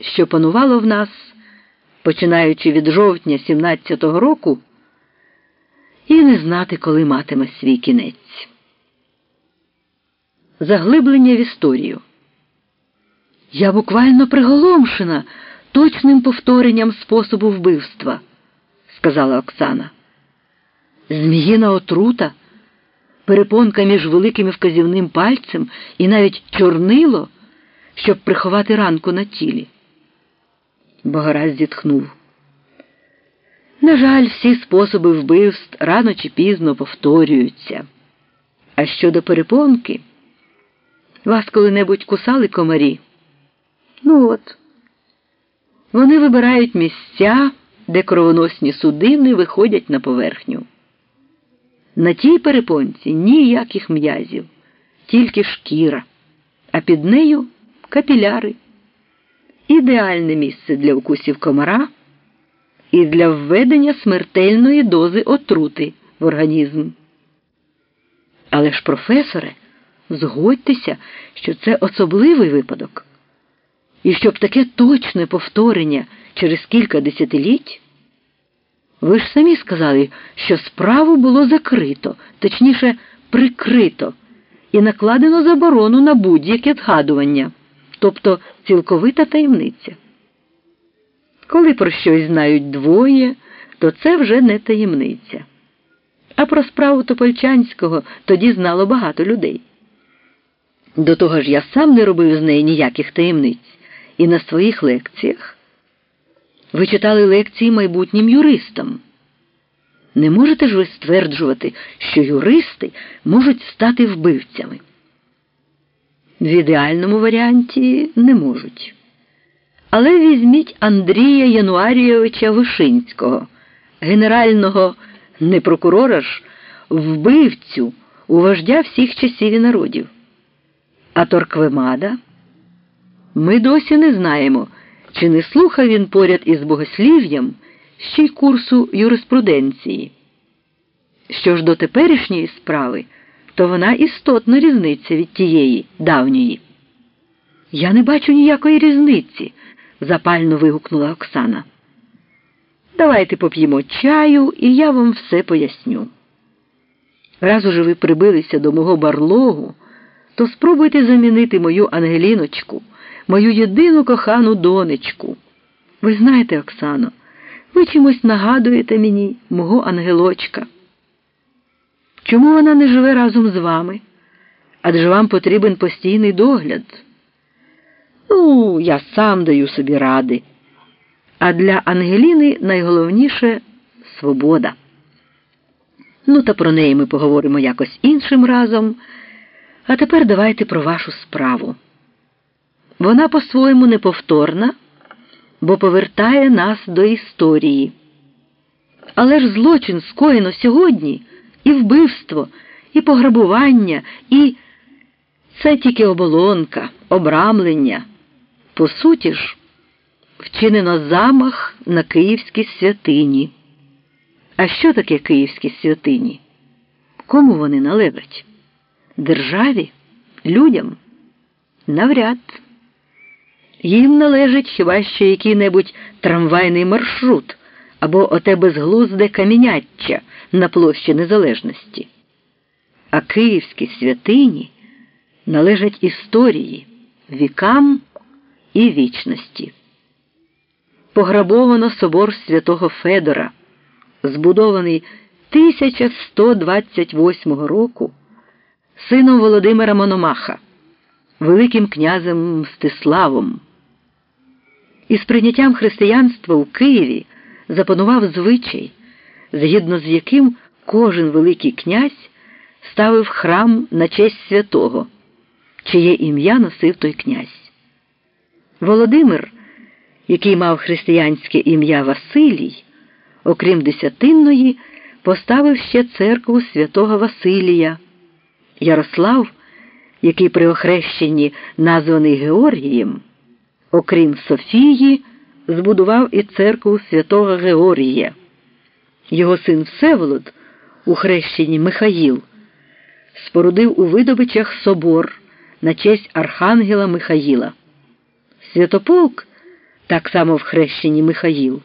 що панувало в нас, починаючи від жовтня 17-го року, і не знати, коли матиме свій кінець. Заглиблення в історію. Я буквально приголомшена точним повторенням способу вбивства, сказала Оксана. Зміїна отрута, перепонка між великим і вказівним пальцем і навіть чорнило, щоб приховати ранку на тілі. Богораз зітхнув. На жаль, всі способи вбивств рано чи пізно повторюються. А щодо перепонки, вас коли-небудь кусали комарі? Ну от, вони вибирають місця, де кровоносні судини виходять на поверхню. На тій перепонці ніяких м'язів, тільки шкіра, а під нею капіляри. Ідеальне місце для укусів комара і для введення смертельної дози отрути в організм. Але ж, професоре, згодьтеся, що це особливий випадок. І щоб таке точне повторення через кілька десятиліть. Ви ж самі сказали, що справу було закрито, точніше, прикрито, і накладено заборону на будь-яке згадування, тобто цілковита таємниця. Коли про щось знають двоє, то це вже не таємниця. А про справу Топольчанського тоді знало багато людей. До того ж я сам не робив з неї ніяких таємниць і на своїх лекціях. Ви читали лекції майбутнім юристам. Не можете ж ви стверджувати, що юристи можуть стати вбивцями? В ідеальному варіанті не можуть. Але візьміть Андрія Януарійовича Вишинського, генерального не прокурора ж, вбивцю у вождя всіх часів і народів. А Торквемада ми досі не знаємо, чи не слухав він поряд із богослів'ям ще й курсу юриспруденції. Що ж до теперішньої справи, то вона істотно різниця від тієї давньої. Я не бачу ніякої різниці, запально вигукнула Оксана. Давайте поп'ємо чаю, і я вам все поясню. Раз уже ви прибилися до мого барлогу, то спробуйте замінити мою Ангеліночку, мою єдину кохану донечку. Ви знаєте, Оксано, ви чимось нагадуєте мені мого ангелочка. Чому вона не живе разом з вами? Адже вам потрібен постійний догляд. Ну, я сам даю собі ради. А для Ангеліни найголовніше свобода. Ну, та про неї ми поговоримо якось іншим разом. А тепер давайте про вашу справу. Вона по-своєму неповторна, бо повертає нас до історії. Але ж злочин скоєно сьогодні і вбивство, і пограбування, і це тільки оболонка, обрамлення. По суті ж, вчинено замах на київські святині. А що таке київські святині? Кому вони належать? Державі? Людям? Навряд. Їм належить хіба що який-небудь трамвайний маршрут або оте безглузде каміняччя на площі Незалежності. А київські святині належать історії, вікам і вічності. Пограбовано собор святого Федора, збудований 1128 року сином Володимира Мономаха, Великим князем Мстиславом. Із прийняттям християнства у Києві запанував звичай, згідно з яким кожен Великий князь ставив храм на честь святого, чиє ім'я носив той князь. Володимир, який мав християнське ім'я Василій, окрім Десятинної, поставив ще церкву святого Василія. Ярослав, який при охрещенні названий Георгієм, окрім Софії, збудував і церкву святого Георгія. Його син Всеволод, у хрещенні Михаїл, спорудив у видобичах собор на честь Архангела Михаїла. Святополк Так само в хрещенні Михаїл.